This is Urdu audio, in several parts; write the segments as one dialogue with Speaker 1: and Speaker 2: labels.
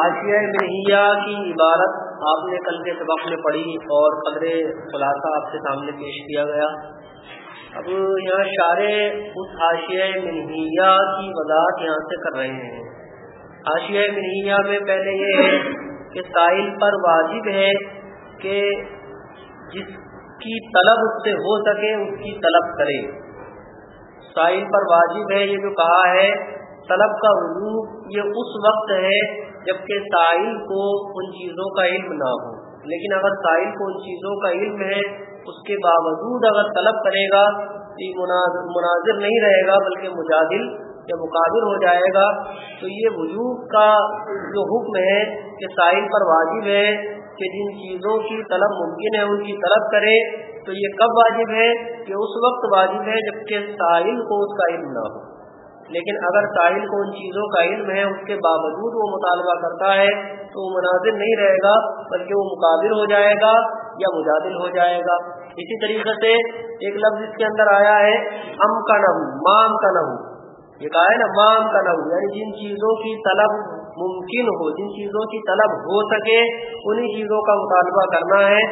Speaker 1: آشیہ منہیا کی عبارت آپ نے کل کے سبق میں پڑھی اور قدر خلاصہ آپ کے سامنے پیش کیا گیا۔ اب یہاں شارے اس آشیہ منہیا کی وضاحت یہاں سے کر رہے ہیں۔ آشیہ منہیا میں پہلے یہ ہے کہ ساحل پر واجب ہے کہ جس کی طلب اس سے ہو سکے، اس کی طلب کرے۔ ساحل پر واجب ہے یہ جو کہا ہے طلب کا وجود یہ اس وقت ہے جبکہ ساحل کو ان چیزوں کا علم نہ ہو۔ لیکن اگر ساحل کو ان چیزوں کا علم ہے، اس کے باوجود اگر طلب کرے گا تو یہ مناظر نہیں رہے گا، بلکہ مجادل یا مقابل ہو جائے گا، تو یہ وجود کا جو حکم ہے کہ ساحل پر واجب ہے کہ جن چیزوں کی طلب ممکن ہے، ان کی طلب کرے، تو یہ کب واجب ہے؟ کہ اس وقت واجب ہے جبکہ ساحل کو اس کا علم نہ ہو۔ لیکن اگر ساحل کو ان چیزوں کا علم ہے، اس کے باوجود وہ مطالبہ کرتا ہے، تو وہ مناظر نہیں رہے گا، بلکہ وہ مقابل ہو جائے گا یا مجادل ہو جائے گا۔ اسی طریقے سے ایک لفظ اس کے اندر آیا ہے ام کا نو مام کا نو یہ کہا ہے نا مام کا نو یعنی جن چیزوں کی طلب ممکن ہو، جن چیزوں کی طلب ہو سکے، انہی چیزوں کا مطالبہ کرنا ہے۔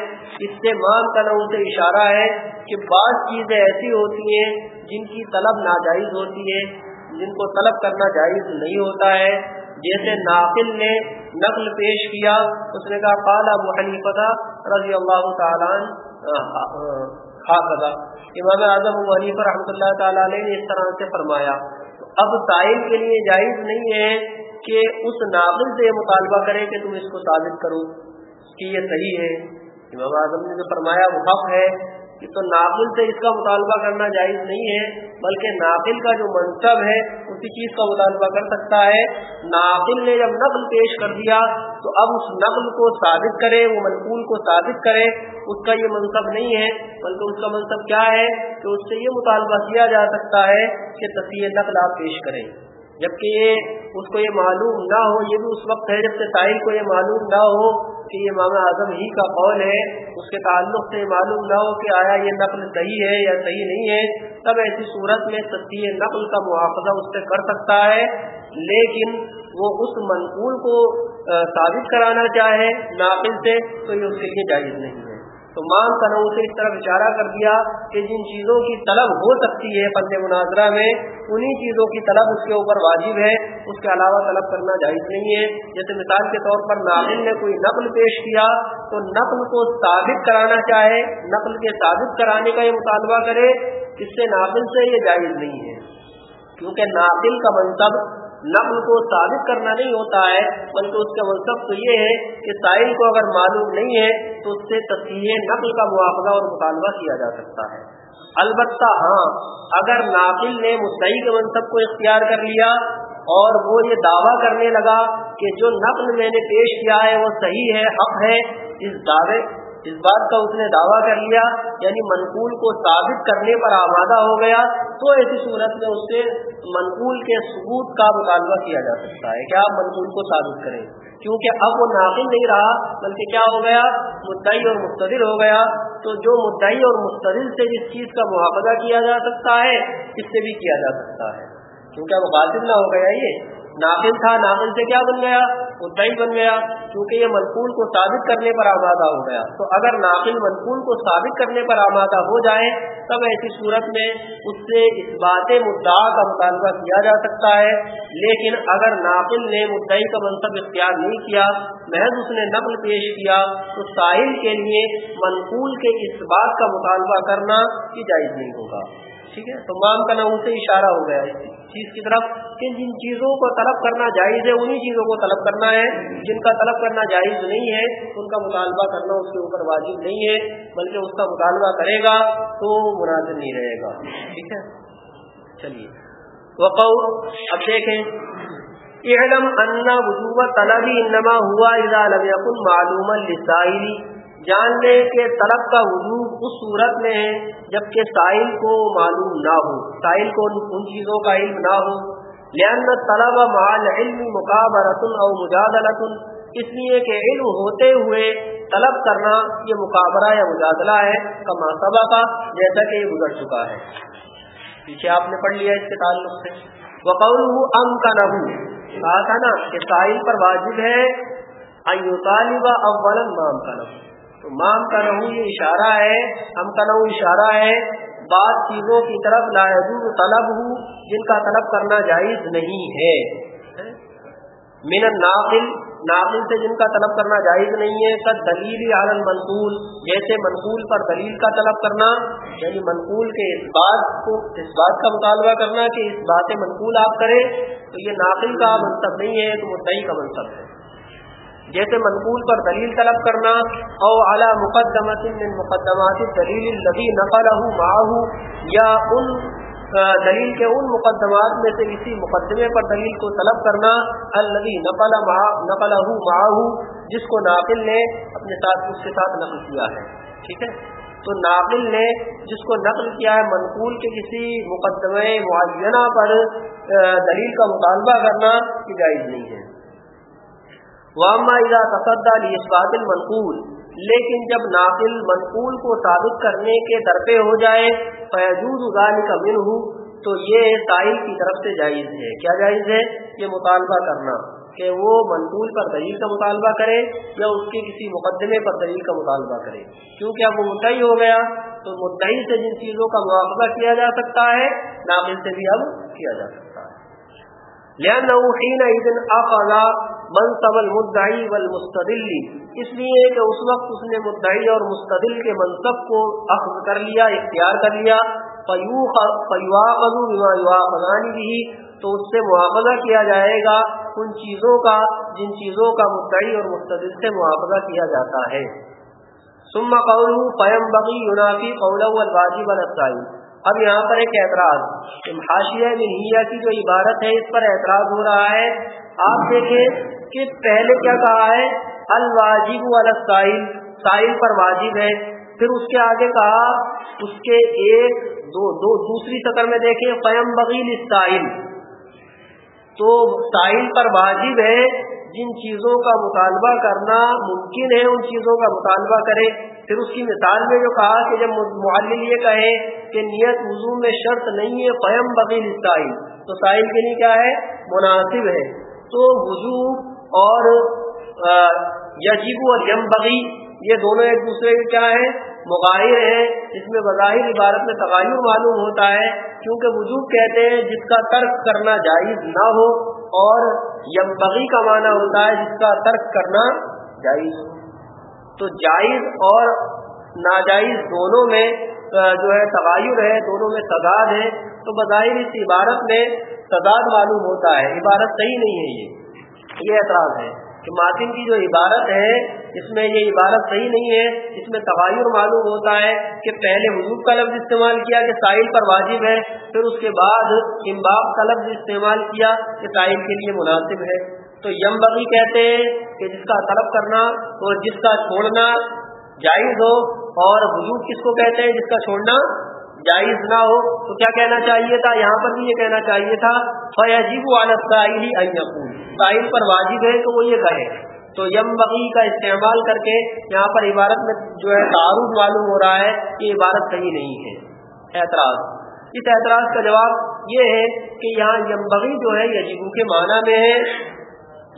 Speaker 1: اس سے مام کا نو سے اشارہ ہے کہ بعض چیزیں ایسی ہوتی ہیں جن کی طلب ناجائز ہوتی ہے۔ جن کو طلب کرنا جائز نہیں ہوتا ہے، جیسے ناقل نے نقل پیش کیا، اس نے کہا کالا حنیفہ رضی اللہ تعالیٰ امام اعظم حنیف رحمۃ اللہ تعالیٰ نے اس طرح سے فرمایا، اب سائل کے لیے جائز نہیں ہے کہ اس ناقل سے مطالبہ کرے کہ تم اس کو ثابت کرو، کہ یہ صحیح ہے۔ امام اعظم نے جو فرمایا، وہ حق ہے۔ تو ناقل سے اس کا مطالبہ کرنا جائز نہیں ہے، بلکہ ناقل کا جو منصب ہے، اسی چیز کا مطالبہ کر سکتا ہے۔ ناقل نے جب نقل پیش کر دیا، تو اب اس نقل کو ثابت کرے، وہ منقول کو ثابت کرے۔ اس کا یہ منصب نہیں ہے، بلکہ اس کا منصب کیا ہے کہ اس سے یہ مطالبہ کیا جا سکتا ہے کہ تصویر نقل آپ پیش کریں۔ جبکہ یہ اس کو یہ معلوم نہ ہو، یہ بھی اس وقت ہے جب سے ساحل کو یہ معلوم نہ ہو کہ یہ ماما اعظم ہی کا قول ہے، اس کے تعلق سے معلوم نہ ہو کہ آیا یہ نقل صحیح ہے یا صحیح نہیں ہے، تب ایسی صورت میں تصویر نقل کا محافظہ اس سے کر سکتا ہے۔ لیکن وہ اس منقول کو ثابت کرانا چاہے ناقل سے، تو یہ اس کے لیے جائز نہیں۔ تو مان کا سے اس طرح اشارہ کر دیا کہ جن چیزوں کی طلب ہو سکتی ہے فن مناظرہ میں، انہی چیزوں کی طلب اس کے اوپر واجب ہے، اس کے علاوہ طلب کرنا جائز نہیں ہے۔ جیسے مثال کے طور پر ناقل نے کوئی نقل پیش کیا تو نقل کو ثابت کرانا چاہے، نقل کے ثابت کرانے کا یہ مطالبہ کرے، اس سے ناقل سے یہ جائز نہیں ہے۔ کیونکہ ناقل کا منصب نقل کو ثابت کرنا نہیں ہوتا ہے، بلکہ اس کا منصب تو یہ ہے کہ سائل کو اگر معلوم نہیں ہے، تو اس سے تصویر نقل کا موافقہ اور مطالبہ کیا جا سکتا ہے۔ البتہ ہاں اگر ناقل نے مستعی کے منصب کو اختیار کر لیا اور وہ یہ دعویٰ کرنے لگا کہ جو نقل میں نے پیش کیا ہے، وہ صحیح ہے، حق ہے، اس دعوے اس بات کا اس نے دعویٰ کر لیا یعنی منقول کو ثابت کرنے پر آمادہ ہو گیا، تو ایسی صورت میں اس سے منقول کے ثبوت کا مطالبہ کیا جا سکتا ہے۔ کہ آپ منقول کو ثابت کریں کیونکہ اب وہ ناقل نہیں رہا، بلکہ کیا ہو گیا؟ مدعی اور مستدل ہو گیا۔ تو جو مدعی اور مستدل سے جس چیز کا محافظہ کیا جا سکتا ہے، اس سے بھی کیا جا سکتا ہے۔ کیونکہ اب غالب نہ ہو گیا یہ۔ ناقل تھا ناقل سے کیا بن گیا؟ مدعی بن گیا کیونکہ یہ منقول کو ثابت کرنے پر آمادہ ہو گیا۔ تو اگر ناقل منقول کو ثابت کرنے پر آمادہ ہو جائے، تب ایسی صورت میں اس سے اس بات مدعا کا مطالبہ کیا جا سکتا ہے۔ لیکن اگر ناقل نے مدعی کا منصب اختیار نہیں کیا، محض اس نے نقل پیش کیا، تو ساحل کے لیے منقول کے اس بات کا مطالبہ کرنا کی جائز نہیں ہوگا۔ ٹھیک ہے؟ تو مام کا نام سے اشارہ ہو گیا۔ اس چیز کی طرف کہ جن چیزوں کو طلب کرنا جائز ہے، انہی چیزوں کو طلب کرنا ہے۔ جن کا طلب کرنا جائز نہیں ہے، ان کا مطالبہ کرنا اس کے اوپر واجب نہیں ہے، بلکہ اس کا مطالبہ کرے گا تو مناسب نہیں رہے گا۔ ٹھیک ہے؟ چلیے۔ وقو اب دیکھیں۔ اعلم ان وجوب طلبی انما ہوا اذا لم يكن معلوما للسائل۔ جان لے کہ طلب کا وجود اس صورت میں ہے جبکہ سائل کو معلوم نہ ہو۔ سائل کو ان چیزوں کا علم نہ ہو۔ لہن طلب مال علم مقابرت او مجادلت اس لیے کہ علم ہوتے ہوئے طلب کرنا یہ مقابرہ یا مجادلہ ہے، کما سبا کا جیسا کہ یہ گزر چکا ہے۔ پیچھے آپ نے پڑھ لیا اس کے تعلق سے۔ وقول ام کا نہ کہا تھا نا کہ سائل پر واجب ہے طالبہ اول مام کا نو تو مام کا نو یہ اشارہ ہے، ہم کا نو اشارہ ہے، بعض چیزوں کی طرف لاجور طلب ہوں جن کا طلب کرنا جائز نہیں ہے۔ من الناقل، ناقل سے جن کا طلب کرنا جائز نہیں ہے سب دلیل عالم منقول جیسے منقول پر دلیل کا طلب کرنا یعنی منقول کے اس بات کو، اس بات کا مطالبہ کرنا کہ اس بات منقول آپ کریں، تو یہ ناقل کا منصب نہیں ہے تو مدعی کا منصب ہے۔ جیسے منقول پر دلیل طلب کرنا او اعلیٰ مقدمات مقدمات دلیل الذي نقله معه یا ان دلیل کے ان مقدمات میں سے کسی مقدمے پر دلیل کو طلب کرنا النبی نقل نقل جس کو ناقل نے اپنے ساتھ اس کے ساتھ نقل کیا ہے۔ ٹھیک ہے؟ تو ناقل نے جس کو نقل کیا ہے منقول کے کسی مقدمے معینہ پر دلیل کا مطالبہ کرنا کی جائز نہیں ہے۔ واما اذا تصدى لاثبات المنقول، لیکن جب ناقل منقول کو ثابت کرنے کے درپے ہو جائے، فیجوز ذلك منه، تو یہ سائل کی طرف سے جائز ہے۔ کیا جائز ہے؟ یہ مطالبہ کرنا کہ وہ منقول پر دلیل کا مطالبہ کرے یا اس کے کسی مقدمے پر دلیل کا مطالبہ کرے۔ کیونکہ اب وہ مدعی ہو گیا، تو مدعی سے جن چیزوں کا مواخذہ کیا جا سکتا ہے، ناقل سے بھی اب کیا جا سکتا ہے۔ لہٰذا منصب المدعی والمستدلی اس لیے کہ اس وقت اس نے مدعی اور مستدل کے منصب کو اخذ کر لیا، اختیار کر لیا. بھی، تو اس سے محافظہ کیا جائے گا ان چیزوں کا، جن چیزوں کا مدعی اور مستدل سے محافظہ کیا جاتا ہے. ثم قوله فیم بغی ينافي قوله الواجب الاسائی اب یہاں پر ایک اعتراض۔ حاشیہ منہیہ کی جو عبارت ہے، اس پر اعتراض ہو رہا ہے۔ آپ دیکھیں کہ پہلے کیا کہا ہے؟ الواجب السائل۔ سائل پر واجب ہے۔ پھر اس کے آگے کہا، اس کے ایک، دو دو، دوسری سطر میں دیکھیں، قیم بغیل سائل تو سائل پر واجب ہے۔ جن چیزوں کا مطالبہ کرنا ممکن ہے، ان چیزوں کا مطالبہ کرے۔ پھر اس کی مثال میں جو کہا کہ جب معلل یہ کہے کہ نیت وضو میں شرط نہیں ہے، قیم بغیل سائل، تو سائل کے لیے کیا ہے؟ مناسب ہے۔ تو وضو اور یجیب اور یم بغی، یہ دونوں ایک دوسرے کے کیا ہیں مغاہر ہیں۔ جس میں بظاہر عبارت میں تغیر معلوم ہوتا ہے، کیونکہ وجوب کہتے ہیں جس کا ترک کرنا جائز نہ ہو اور یم بغی کا معنی ہوتا ہے جس کا ترک کرنا جائز۔ ہو تو جائز اور ناجائز دونوں میں جو ہے تغیر ہے، دونوں میں تضاد ہے۔ تو بظاہر اس عبارت میں تضاد معلوم ہوتا ہے۔ عبارت صحیح نہیں ہے یہ۔ یہ اعتراض ہے کہ ماتن کی جو عبارت ہے، اس میں یہ عبارت صحیح نہیں ہے۔ اس میں تغیر معلوم ہوتا ہے کہ پہلے حضوب کا لفظ استعمال کیا کہ ساحل پر واجب ہے، پھر اس کے بعد امباب کا لفظ استعمال کیا کہ ساحل کے لیے مناسب ہے۔ تو یم بغی کہتے ہیں کہ جس کا طلب کرنا اور جس کا چھوڑنا جائز ہو اور حضوب کس کو کہتے ہیں جس کا چھوڑنا جائز نہ ہو، تو کیا کہنا چاہیے تھا؟ یہاں پر بھی یہ کہنا چاہیے تھا فیجیب ساحل پر واجب ہے تو وہ یہ کہے۔ تو یم بقی کا استعمال کر کے یہاں پر عبارت میں جو ہے تعارف معلوم ہو رہا ہے کہ عبارت صحیح نہیں ہے۔ اعتراض۔ اس اعتراض کا جواب یہ ہے کہ یہاں یم بغی جو ہے یجیبو کے معنی میں ہے۔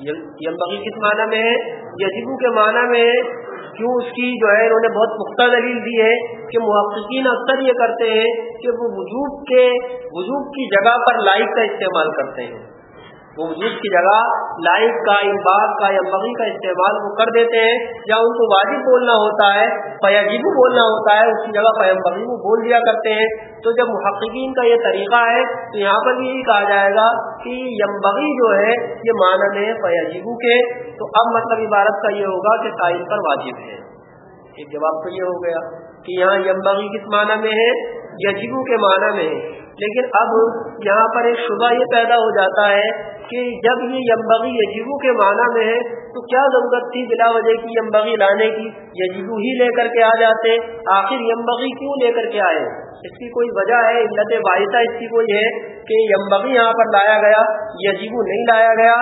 Speaker 1: یمبغی کس معنی میں ہے? یجبو کے معنی میں ہے کیوں اس کی جو ہے انہوں نے بہت پختہ دلیل دی ہے کہ محققین اکثر یہ کرتے ہیں کہ وہ وجوب کے وجوب کی جگہ پر لائق کا استعمال کرتے ہیں۔ وجود کی جگہ لائق کا امباغ کا یا مغی کا استعمال وہ کر دیتے ہیں، یا ان کو واجب بولنا ہوتا ہے فیاجیبو بولنا ہوتا ہے، اس کی جگہ فیم بغی بول دیا کرتے ہیں۔ تو جب محققین کا یہ طریقہ ہے، تو یہاں پر یہی کہا جائے گا کہ یم بغی جو ہے، یہ مانن ہے فیاجیبو کے۔ تو اب مطلب عبارت کا یہ ہوگا کہ سائن پر واجب ہے۔ ایک جواب تو یہ ہو گیا کہ یہاں یم بغی کس معنی میں ہے؟ یجیبو کے معنی میں۔ ہے لیکن اب یہاں پر ایک شبہ یہ پیدا ہو جاتا ہے کہ جب یہ یمبغی یجیبو کے معنی میں ہے تو کیا ضرورت تھی بلا وجہ کی یمبغی لانے کی؟ یجیبو ہی لے کر کے آ جاتے، آخر یمبغی کیوں لے کر کے آئے؟ اس کی کوئی وجہ ہے، علت باعثہ اس کی کوئی ہے کہ یمبغی یہاں پر لایا گیا، یجیبو نہیں لایا گیا۔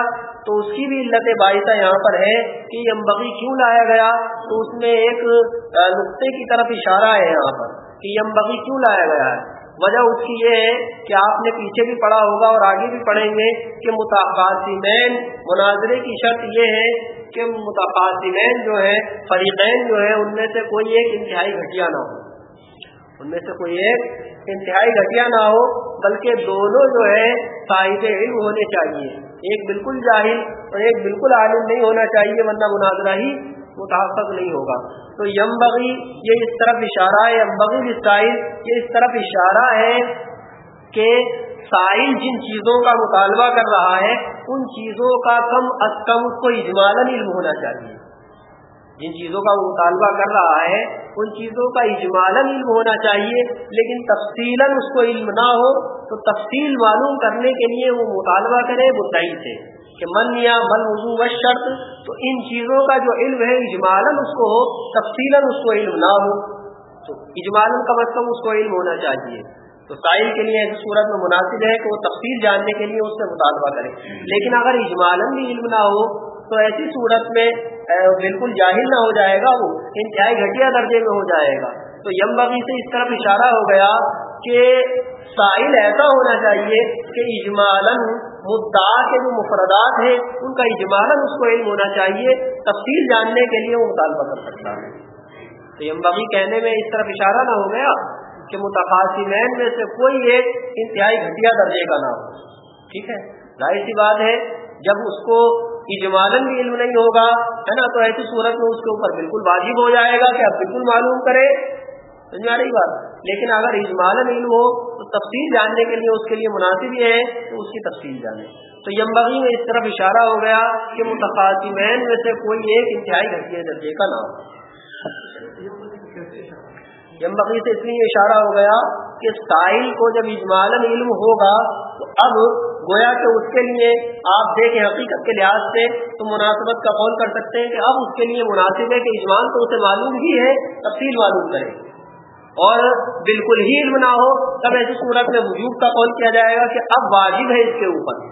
Speaker 1: تو اس کی بھی علت باعثہ یہاں پر ہے کہ یمبغی کیوں لایا گیا؟ تو اس میں ایک نقطے کی طرف اشارہ ہے یہاں پر۔ کہ یمبغی کیوں لایا گیا ہے؟ وجہ اس کی یہ ہے کہ آپ نے پیچھے بھی پڑھا ہوگا اور آگے بھی پڑھیں گے کہ متقاسمین مناظرے کی شرط یہ ہے کہ متقاسمین جو ہے فریقین جو ہے ان میں سے کوئی ایک انتہائی گھٹیا نہ ہو۔ ان میں سے کوئی ایک انتہائی گھٹیا نہ ہو، بلکہ دونوں جو ہے صاحب علم ہونے چاہیے۔ ایک بالکل جاہل اور ایک بالکل عالم نہیں ہونا چاہیے، ورنہ مناظرہ ہی متحفظ نہیں ہوگا۔ تو یمبغی یہ اس طرف اشارہ ہے یمبغی سائل، یہ اس طرف اشارہ ہے کہ سائل جن چیزوں کا مطالبہ کر رہا ہے، ان چیزوں کا کم از کم اس کو اجمالا علم ہونا چاہیے۔ جن چیزوں کا وہ مطالبہ کر رہا ہے ان چیزوں کا اجمالاً علم ہونا چاہیے، لیکن تفصیل اس کو علم نہ ہو تو تفصیل معلوم کرنے کے لیے وہ مطالبہ کرے مدعی سے کہ من یا من وضو و شرط، تو ان چیزوں کا جو علم ہے اجمالاً اس کو ہو تفصیل اس کو علم نہ ہو، تو اجمالاً کم از کم اس کو علم ہونا چاہیے۔ تو سائل کے لیے ایسی صورت میں مناسب ہے کہ وہ تفصیل جاننے کے لیے اس سے مطالبہ کرے۔ لیکن اگر اجمالاً بھی علم نہ ہو، تو ایسی صورت میں بالکل جاہل نہ ہو جائے گا وہ، انتہائی گھٹیا درجے میں ہو جائے گا۔ تو یم بغی سے اس طرف اشارہ ہو گیا کہ ساحل ایسا ہونا چاہیے کہ اجمالاً مدعا کے جو مفردات ہیں، ان کا اجمالاً اس کو علم ہونا چاہیے، تفصیل جاننے کے لیے وہ مطالبہ کر سکتا ہے۔ تو یم بغی کہنے میں اس طرف اشارہ نہ ہو گیا کہ متقاسمین میں سے کوئی ایک انتہائی گھٹیا درجے کا نہ ہو۔ ٹھیک ہے؟ ظاہر سی بات ہے، جب اس کو اجمالن بھی علم نہیں ہوگا، ہے نا؟ تو ایسی صورت میں اس کے اوپر بالکل واجب ہو جائے گا کہ آپ بالکل معلوم کرے سمجھ آ رہی بات؟ لیکن اگر اجمالن علم ہو، تو تفصیل جاننے کے لیے اس کے لیے مناسب ہی ہے تو اس کی تفصیل جانے۔ تو یمبغی میں اس طرف اشارہ ہو گیا کہ متقاسمین میں سے کوئی ایک انتہائی گھٹیا درجے کا نام۔ یمبغی سے اس لیے اشارہ ہو گیا کہ سائل کو جب اجمالن علم ہوگا تو اب گویا کہ اس کے لیے آپ دیکھیں حقیقت کے لحاظ سے تو مناسبت کا قول کر سکتے ہیں کہ اب اس کے لیے مناسب ہے کہ اجمان تو اسے معلوم ہی ہے، تفصیل معلوم کرے اور بالکل ہی علم نہ ہو، تب ایسی صورت میں وجوب کا قول کیا جائے گا کہ اب واجب ہے اس کے اوپر۔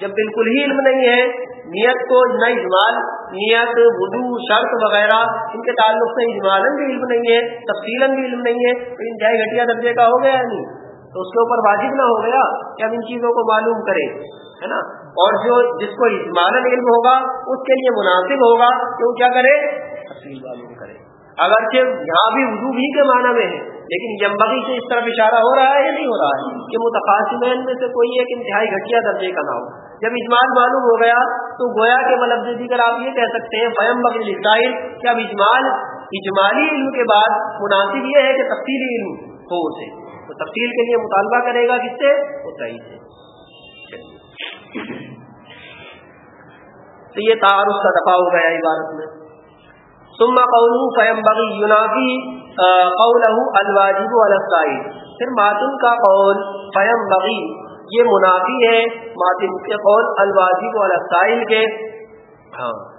Speaker 1: جب بالکل ہی علم نہیں ہے، نیت کو نہ اجمال، نیت، وضو، شرط وغیرہ، ان کے تعلق سے اجمال بھی علم نہیں ہے تفصیل بھی علم نہیں ہے، تو انتہائی گھٹیا درجے کا ہو گیا نہیں؟ تو اس کے اوپر واجب نہ ہو گیا کہ ہم ان چیزوں کو معلوم کریں، ہے نا؟ اور جو جس کو اجمال علم ہوگا، اس کے لیے مناسب ہوگا کہ وہ کیا کرے؟ تفصیل معلوم کرے۔ اگرچہ یہاں بھی وضو بھی کے معنی میں ہے، لیکن یمبغی سے اس طرف اشارہ ہو رہا ہے یا نہیں ہو رہا ہے؟ کہ متقاسمین میں سے کوئی ایک انتہائی گھٹیا درجے کا نہ ہو۔ جب اجمال معلوم ہو گیا، تو گویا کے ملب دیگر آپ یہ کہہ سکتے ہیں فیم بغل لسائل کہ اب اجمال، اجمالی علم کے بعد مناسب یہ ہے کہ تفصیلی علم ہو اسے۔ تو تفصیل کے لیے مطالبہ کرے گا کس سے؟ صحیح سے۔ تو یہ تعارف کا دفاع ہو گیا عبارت میں۔ ثم قولو فیم بغی یونافی قولہ الواجب السائل پھر ماتن کا قول فیم بغی یہ منافی ہے ماتن کے قول الواجب السائل کے۔ ہاں۔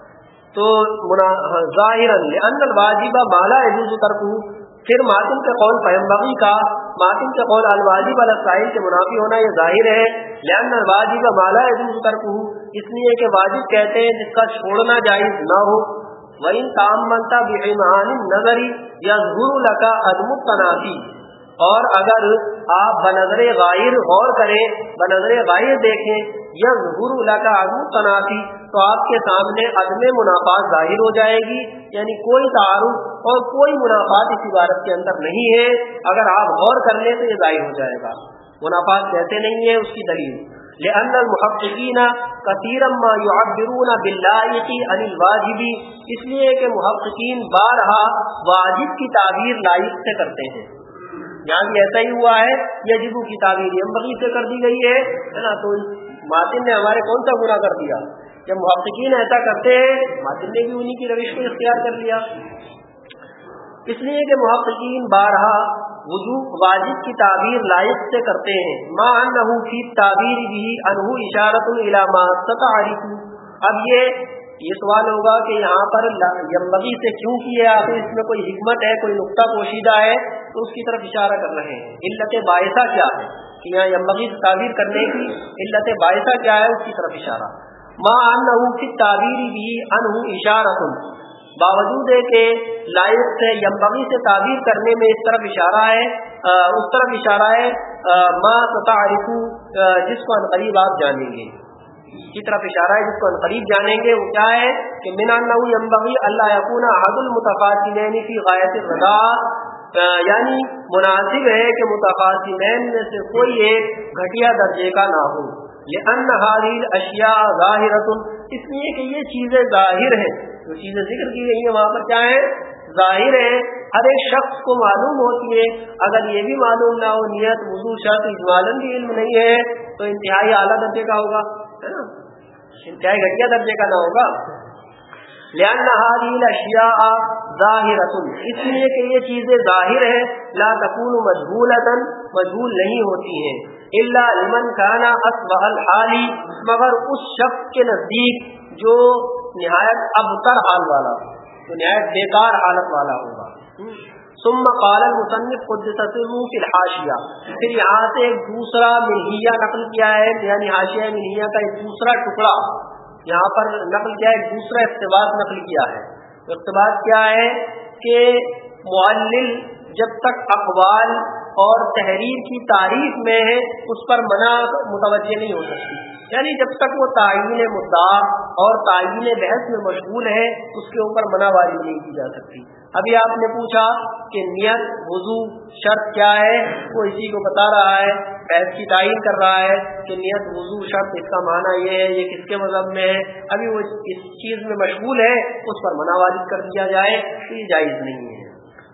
Speaker 1: تو ہاں، ظاہر الواجب مالا يجوز ترکو پھر ماتم کے قول پیمبغی کا ماتم کے قول الواجب السائل کے منافی ہونا یہ ظاہر ہے لہن الواجب مالا عدم ترک اس لیے کہ واجب کہتے ہیں جس کا چھوڑنا جائز نہ ہو۔ وہی تام منتا بےمان نظری یا ظہور لکا عدم تنافی اور اگر آپ بنظر غائر غور کریں، بنظر غائر دیکھیں یا ظہور کا عدم تنافی تو آپ کے سامنے عدم منافعات ظاہر ہو جائے گی یعنی کوئی تعارف اور کوئی منافعات اس عبارت کے اندر نہیں ہے۔ اگر آپ غور کر لیں تو یہ ظاہر ہو جائے گا۔ منافعات کہتے نہیں ہیں اس کی دلیل۔ لأن المحققین کثیرا ما يعبرون باللائق عن الواجب، اس لیے کہ محققین بارہا واجب کی تعبیر لائق سے کرتے ہیں۔ یہاں بھی ایسا ہی ہوا ہے یجبو کی تعبیر یمبغی سے کر دی گئی ہے نا؟ تو ماتن نے ہمارے کون سا گناہ کر دیا؟ جب محققین ایسا کرتے ہیں ماتن نے بھی انہی کی روش کو اختیار کر لیا۔ اس لیے کہ محققین بارہا وجوب واجب کی تعبیر لائق سے کرتے ہیں۔ ماں انہو فی تعبیر بھی انہو اشارت العلامات اب یہ یہ سوال ہوگا کہ یہاں پر یمبگی سے کیوں کیے آخر اس میں کوئی حکمت ہے، کوئی نقطہ پوشیدہ ہے؟ تو اس کی طرف اشارہ کر رہے ہیں۔ علت باعثہ کیا ہے؟ کہ یہاں یمبگی سے تعبیر کرنے کی علت باعثہ کیا ہے؟ اس کی طرف اشارہ۔ ماں ان کی بھی انہوں اشارت باوجود ہے کہ لائق سے یمبغی سے تعبیر کرنے میں اس طرف اشارہ ہے اس طرف اشارہ ہے ماں تعریفو جس کو قریب آپ جانیں گے۔ کی طرف اشارہ ہے، جس کو قریب جانیں گے، وہ کیا ہے؟ کہ مینا یمبغی اللہ یقون عد المتفاطین فی غایت رضا یعنی مناسب ہے کہ متفاصمین میں سے کوئی ایک گھٹیا درجے کا نہ ہو۔ یہ ان حاضر اشیاء ظاہر اس لیے کہ یہ چیزیں ظاہر ہیں. جو چیزیں ذکر کی گئی ہیں، وہاں پر کیا ہے ظاہر ہے ہر ایک شخص کو معلوم ہوتی ہے. اگر یہ بھی معلوم نہ ہو، نیت، وضو، شرط، اجمالن بھی علم نہیں ہے، تو انتہائی اعلیٰ درجے کا ہوگا، ہے نا؟ انتہائی گھٹیا درجے کا نہ ہوگا. اشیاء ظاہر اس لیے کہ یہ چیزیں ظاہر ہے لا تکون مجبول مجبول نہیں ہوتی ہیں. اللہ لمن کانا الحالی مگر اس شخص کے نزدیک جو نہایت ابتر حال والا، جو نہایت بیکار حالت والا ہوگا۔ ثم قال المصنف قدسته في الحاشیہ۔ پھر یہاں سے ایک دوسرا ملہیہ نقل کیا ہے یعنی حاشیہ ملہیہ کا ایک دوسرا ٹکڑا۔ یہاں پر نقل کیا ہے، ایک دوسرا اقتباس نقل کیا ہے۔ اقتباس کیا ہے کہ معلل جب تک اقوال اور تحریر کی تعریف میں ہے، اس پر منع متوجہ نہیں ہو سکتی۔ یعنی جب تک وہ تعین مدعا اور تعین بحث میں مشغول ہے، اس کے اوپر منع واری نہیں کی جا سکتی۔ ابھی آپ نے پوچھا کہ نیت، وضو، شرط کیا ہے؟ وہ اسی کو بتا رہا ہے، بحث کی تعین کر رہا ہے کہ نیت، وضو، شرط، اس کا معنی یہ ہے، یہ کس کے مذہب میں ہے؟ ابھی وہ اس چیز میں مشغول ہے، اس پر منع وارد کر دیا جائے، تو یہ جائز نہیں ہے۔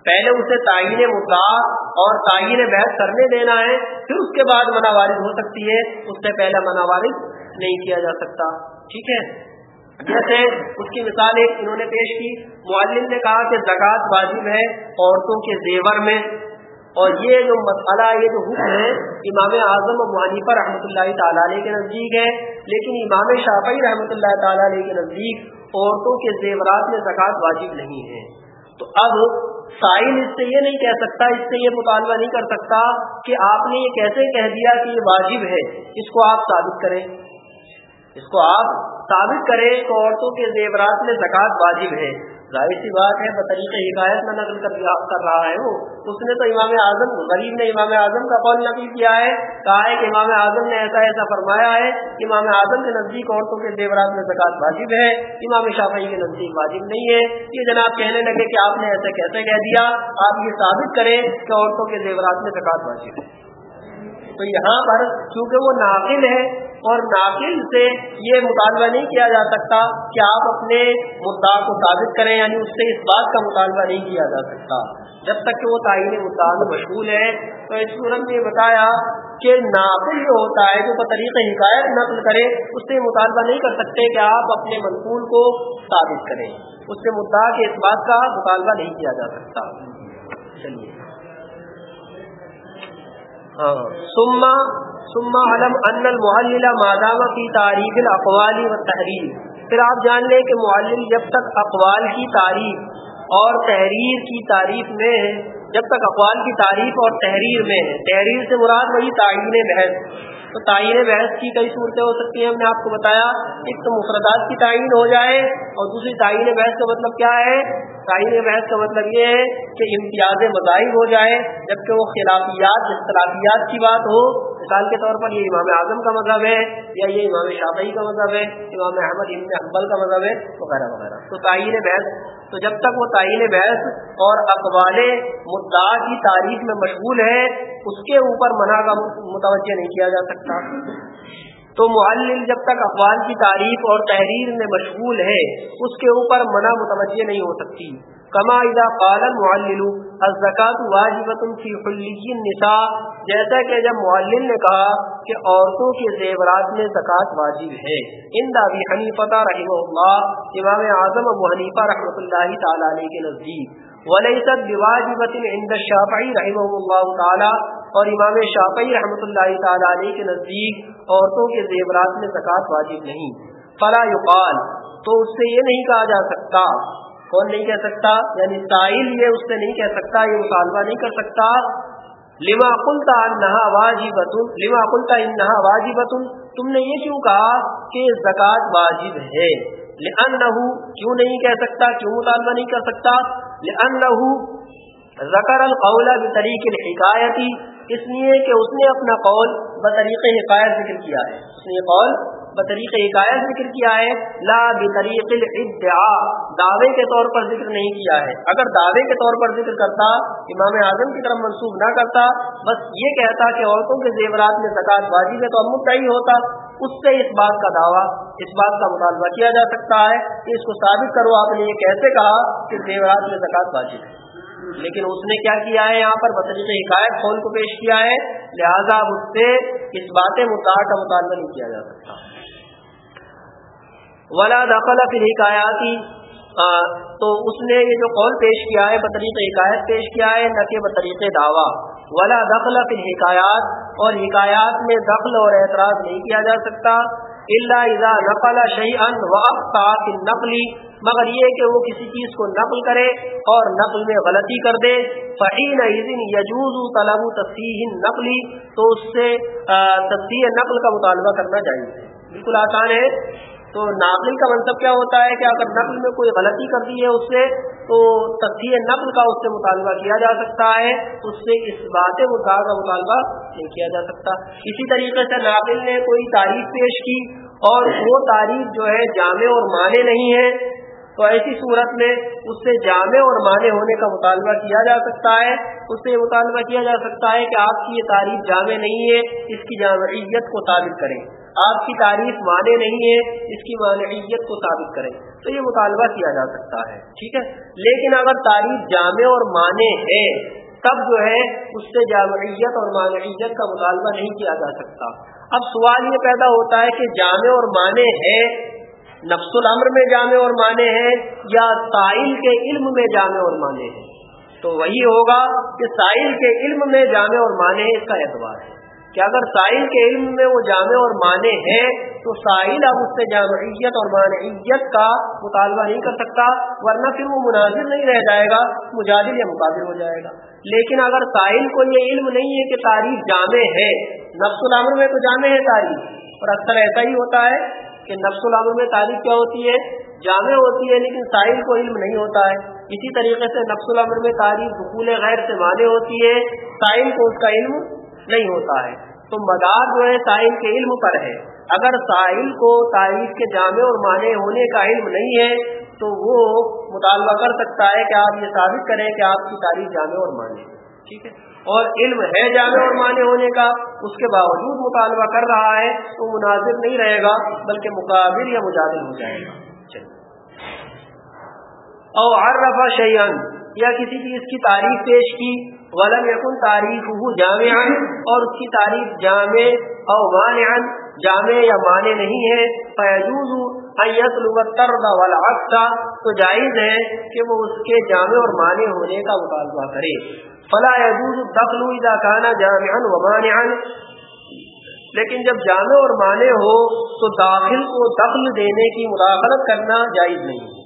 Speaker 1: پہلے اسے تعین مدعا اور تعین بحث کرنے دینا ہے، پھر اس کے بعد منع وارد ہو سکتی ہے، اس سے پہلے منع وارد نہیں کیا جا سکتا۔ ٹھیک ہے؟ جیسے اس کی مثال ایک انہوں نے پیش کی۔ معلم نے کہا کہ زکوٰۃ واجب ہے عورتوں کے زیور میں۔ اور یہ جو مسئلہ، یہ جو حکم ہے، امام اعظم و رحمۃ اللہ تعالیٰ علیہ کے نزدیک ہے۔ لیکن امام شافعی رحمۃ اللہ تعالیٰ علیہ کے نزدیک عورتوں کے زیورات میں زکوٰۃ واجب نہیں ہے۔ تو اب سائل اس سے یہ نہیں کہہ سکتا، اس سے یہ مطالبہ نہیں کر سکتا کہ آپ نے یہ کیسے کہہ دیا کہ یہ واجب ہے۔ اس کو آپ ثابت کریں۔ اس کو آپ ثابت کریں کہ عورتوں کے زیورات میں زکوٰۃ واجب ہے۔ ظاہر سی بات ہے بطریق حکایت میں نقل کر رہا ہے وہ۔ اس نے تو امام اعظم، غریب نے امام اعظم کا قول نقل کیا ہے، کہا ہے کہ امام اعظم نے ایسا ایسا فرمایا ہے امام اعظم کے نزدیک عورتوں کے زیورات میں زکوٰۃ واجب ہے، امام شافعی کے نزدیک واجب نہیں ہے۔ یہ جناب کہنے لگے کہ آپ نے ایسے کیسے کہہ دیا؟ آپ یہ ثابت کریں کہ عورتوں کے زیورات میں زکوٰۃ واجب ہے۔ تو یہاں پر چونکہ وہ ناقل ہے اور ناقل سے یہ مطالبہ نہیں کیا جا سکتا کہ آپ اپنے مدعا کو ثابت کریں یعنی اس سے اس بات کا مطالبہ نہیں کیا جا سکتا۔ جب تک کہ وہ تعین مدعا میں مشغول ہے، تو اس صورت میں یہ بتایا کہ ناقل جو ہوتا ہے، جو بطریق حکایت نقل کرے، اس سے مطالبہ نہیں کر سکتے کہ آپ اپنے منقول کو ثابت کریں۔ اس سے مدعا کے اس بات کا مطالبہ نہیں کیا جا سکتا۔ چلیے۔ سما سما علم ان المعلل مادام کی تعریف الاقوال و تحریر پھر آپ جان لیں کہ معلل جب تک اقوال کی تعریف اور تحریر کی تعریف میں ہے جب تک اقوال کی تعریف اور تحریر میں ہے، تحریر سے مراد وہی تعین بحث۔ تو تعین بحث کی کئی صورتیں ہو سکتی ہیں، ہم نے آپ کو بتایا۔ ایک تو مفردات کی تعین ہو جائے اور دوسری تعین بحث کا مطلب کیا ہے؟ تعین بحث کا مطلب یہ ہے کہ امتیاز مذاہب ہو جائے، جبکہ وہ خلافیات، اختلافیات کی بات ہو۔ مثال کے طور پر یہ امام اعظم کا مذہب ہے یا یہ امام شافعی کا مذہب ہے، امام احمد ابن اقبال کا مذہب ہے، وغیرہ وغیرہ۔ تو تعین بحث تو جب تک وہ تعین بحث اور اقبال مدعا کی تاریخ میں مشغول ہے، اس کے اوپر منع کا متوجہ نہیں کیا جا سکتا۔ تو معلل جب تک اقوال کی تعریف اور تحریر میں مشغول ہے، اس کے اوپر منع متوجہ نہیں ہو سکتی۔ کما اذا قال المعلل الزکات واجبۃ فی حلی النساء، جیسا کہ جب معلل نے کہا کہ عورتوں کے زیورات میں زکات واجب ہے۔ ان ابی حنیفہ رحمہ اللہ، امام اعظم ابو حنیفہ رحمۃ اللہ تعالی علیہ کے نزدیک۔ ولیست بواجبۃ عند الشافعی رحمہ اللہ تعالی، اور امام شافعی رحمۃ اللہ تعالی علیہ کے نزدیک عورتوں کے زیورات میں زکات واجب نہیں۔ فلا یقال، تو اس سے یہ نہیں کہا جا سکتا کون نہیں کہہ سکتا؟ یعنی سائل یہ اس سے نہیں کہہ سکتا، یہ مطالبہ نہیں کر سکتا۔ لما کلتا انہا واجب لما کلتا انہا واجب تم نے یہ کیوں کہا کہ زکوٰۃ واجب ہے؟ لأنه کیوں نہیں کہہ سکتا؟ کیوں مطالبہ نہیں کر سکتا؟ لأنه ذکر القول بطریق الحکایتی۔ اس لیے کہ اس نے اپنا قول بطریق حکایت ذکر کیا ہے۔ اس نے قول بطریق حکایت ذکر کیا ہے، لا بطریق الادعاء دعوے کے طور پر ذکر نہیں کیا ہے۔ اگر دعوے کے طور پر ذکر کرتا، امام اعظم کی طرف منسوخ نہ کرتا، بس یہ کہتا کہ عورتوں کے زیورات میں زکات واجب ہے تو اب مدعی ہوتا۔ اس سے اس بات کا دعویٰ، اس بات کا مطالبہ کیا جا سکتا ہے کہ اس کو ثابت کرو، آپ نے یہ کیسے کہا کہ زیورات میں زکات واجب ہے۔ لیکن اس نے کیا کیا ہے یہاں پر؟ بطریق حکایت خون کو پیش کیا ہے۔ لہذا اس سے اس بات مدعا کا مطالبہ نہیں کیا جا سکتا۔ ولا دخل پھر حکایاتی تو اس نے یہ جو قول پیش کیا ہے، بطریق حکایت پیش کیا ہے، نہ کہ بطریق دعویٰ۔ ولا دخل پھر حکایات اور حکایات میں دخل اور اعتراض نہیں کیا جا سکتا۔ اللہ اذا نقل شیئن وقتا نقلی مگر یہ کہ وہ کسی چیز کو نقل کرے اور نقل میں غلطی کر دے۔ فعین یجوز طلب تصحیح نقلی تو اس سے تصحیح نقل کا مطالبہ کرنا چاہیے۔ بالکل آسان ہے۔ تو ناقل کا منصب کیا ہوتا ہے کہ اگر نقل میں کوئی غلطی کر دی ہے اس سے، تو تصحیح نقل کا اس سے مطالبہ کیا جا سکتا ہے، اس سے اس بات مدعا کا مطالبہ نہیں کیا جا سکتا۔ اسی طریقے سے ناقل نے کوئی تعریف پیش کی اور وہ تعریف جو ہے جامع اور معنی نہیں ہے۔ تو ایسی صورت میں اس سے جامع اور معنی ہونے کا مطالبہ کیا جا سکتا ہے۔ اس سے مطالبہ کیا جا سکتا ہے کہ آپ کی یہ تعریف جامع نہیں ہے، اس کی جامعیت کو ثابت کریں۔ آپ کی تعریف معنی نہیں ہے، اس کی معنیت کو ثابت کریں۔ تو یہ مطالبہ کیا جا سکتا ہے، ٹھیک ہے؟ لیکن اگر تعریف جامع اور معنی ہے، تب جو ہے، اس سے جامعیت اور معنیت کا مطالبہ نہیں کیا جا سکتا۔ اب سوال یہ پیدا ہوتا ہے کہ جامع اور معنی ہے، نفس العمر میں جامع اور معنی ہے، یا سائل کے علم میں جامع اور معنی ہے؟ تو وہی ہوگا کہ سائل کے علم میں جامع اور معنی ہے، اس کا اعتبار ہے۔ کہ اگر سائل کے علم میں وہ جامع اور معنی ہے تو سائل اب اس سے جامعیت اور معنیت کا مطالبہ نہیں کر سکتا، ورنہ پھر وہ مناظر نہیں رہ جائے گا، مجادل یا مقابل ہو جائے گا۔ لیکن اگر سائل کو یہ علم نہیں ہے کہ تاریخ جامع ہے، نفس العمر میں تو جامع ہے تاریخ۔ اور اکثر ایسا ہی ہوتا ہے کہ نفس العمر میں تاریخ کیا ہوتی ہے؟ جامع ہوتی ہے، لیکن سائل کو علم نہیں ہوتا ہے۔ اسی طریقے سے نفس العمر میں تاریخ حقول غیر سے معنی ہوتی ہے۔ سائل کو اس کا علم نہیں ہوتا ہے۔ تو مدار جو ہے ساحل کے علم پر ہے۔ اگر ساحل کو تاریخ کے جامع اور معنی ہونے کا علم نہیں ہے، تو وہ مطالبہ کر سکتا ہے کہ آپ یہ ثابت کریں کہ آپ کی تاریخ جامع اور معنی ٹھیک ہے؟ اور علم ہے جامع اور معنی ہونے کا، اس کے باوجود مطالبہ کر رہا ہے تو مناظر نہیں رہے گا، بلکہ مقابل یا مجادل ہو جائے گا۔ اور عرفہ شیان یا کسی چیز کی تعریف پیش کی ولم یکن تاریخ جامع اور اس کی تعریف جامع او مانع جامع یا معنی نہیں ہے۔ فیجوز طرد والعکس، تو جائز ہے کہ وہ اس کے جامع اور معنی ہونے کا مطالبہ کرے۔ فلا يجوز الدخل اذا كان جامعا ومانعا لیکن جب جامع اور معنی ہو، تو داخل کو دخل دینے کی مداخلت کرنا جائز نہیں۔ ہے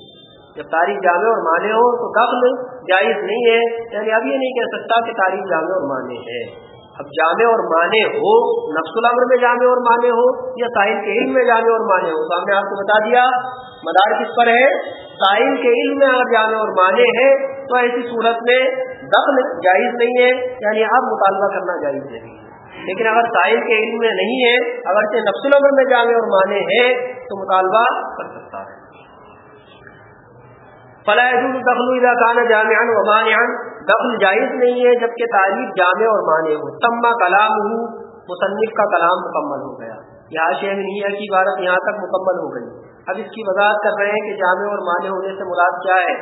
Speaker 1: جب تاریخ جامع اور مانے ہو تو دخل جائز نہیں ہے۔ یعنی اب یہ نہیں کہہ سکتا کہ تاریخ جامع اور مانے ہے اب جامع اور مانے ہو، نفس العمر میں جامع اور مانے ہو یا ساحل کے علم میں جامع اور مانے ہو؟ تو ہم نے آپ کو بتا دیا مدار کس پر ہے۔ ساحل کے علم میں اگر جامع اور مانے ہیں تو ایسی صورت میں دخل جائز نہیں ہے۔ یعنی اب مطالبہ کرنا جائز نہیں ہے۔ لیکن اگر ساحل کے علم میں نہیں ہے، اگرچہ نفس العمر میں جامع اور مانے ہیں، تو مطالبہ کر سکتا ہے۔ فلاح دخل اذا كان جامعا ومانعا. دخل جائز نہیں ہے جبکہ تعریف جامع اور معنی ہو. تما کلام ہو، مصنف کا کلام مکمل ہو گیا. یہاں شہر نہیں کی عبارت یہاں تک مکمل ہو گئی. اب اس کی وضاحت کر رہے ہیں کہ جامع اور معنی ہونے سے مراد کیا ہے؟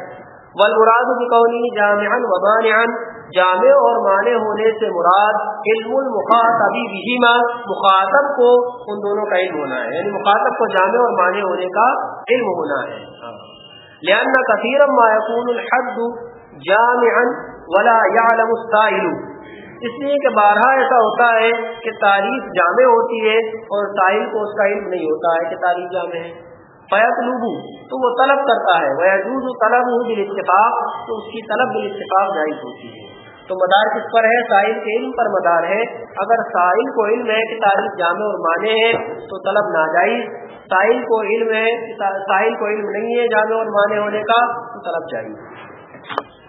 Speaker 1: والمراد بقولی جامعا ومانعا. جامع اور معنی ہونے سے مراد علم المخاطبی بہما مخاطب کو ان دونوں کا علم ہونا ہے. یعنی مخاطب کو جامع اور معنی ہونے کا علم ہونا ہے. لأن كثيرا ما يكون الحد جامعا ولا يعلم السائل. اس لیے کہ بارہا ایسا ہوتا ہے کہ تعریف جامع ہوتی ہے اور ساحل کو اس کا علم نہیں ہوتا ہے کہ تعریف جامع ہے. فیت لوبو تو وہ طلب کرتا ہے. وہ طلب ہوں بال اتفاق تو اس کی طلب بال اتفاق جائز ہوتی ہے. تو مدار کس پر ہے؟ ساحل کے علم پر مدار ہے. اگر ساحل کو علم ہے کہ تعریف جامع اور معنی ہے، تو طلب ناجائز. ساحل کو علم ہے ساحل کو علم نہیں ہے جامع اور مانے ہونے کا طلب چاہیے